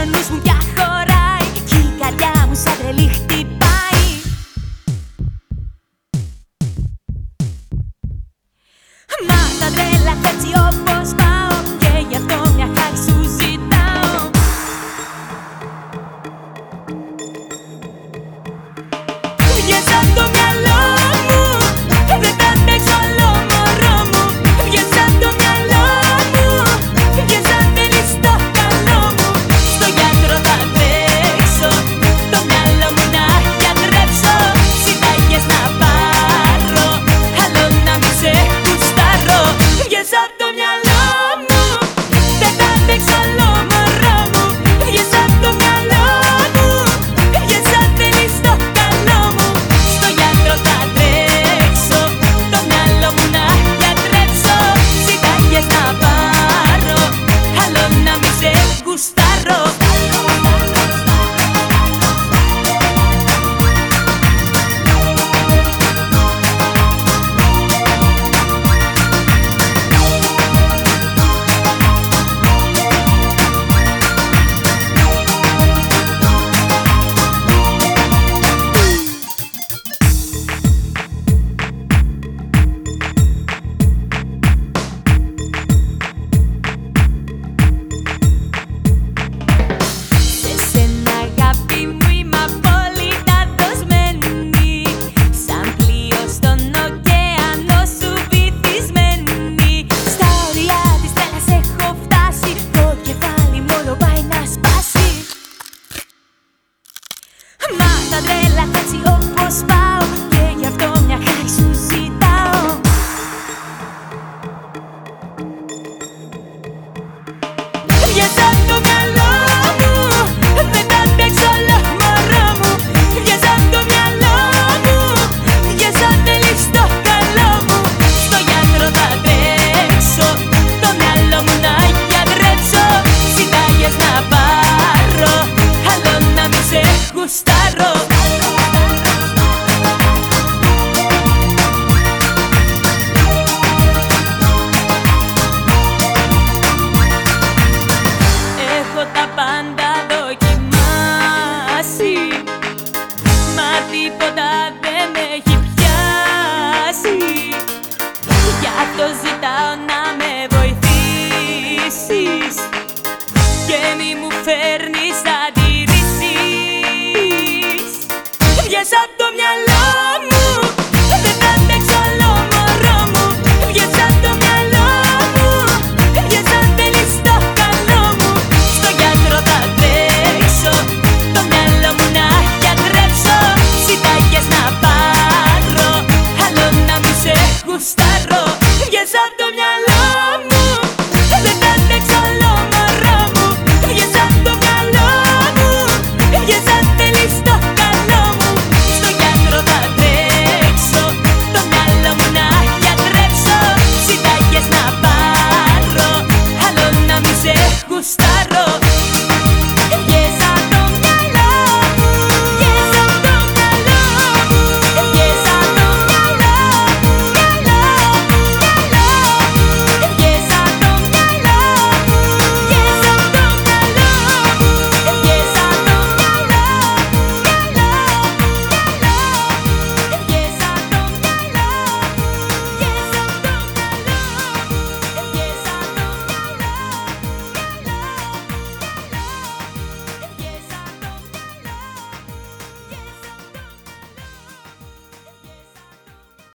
ο νους μου πια χωράει. Κι η καρδιά μου σαν τρελή ma, madre la canción pues pospa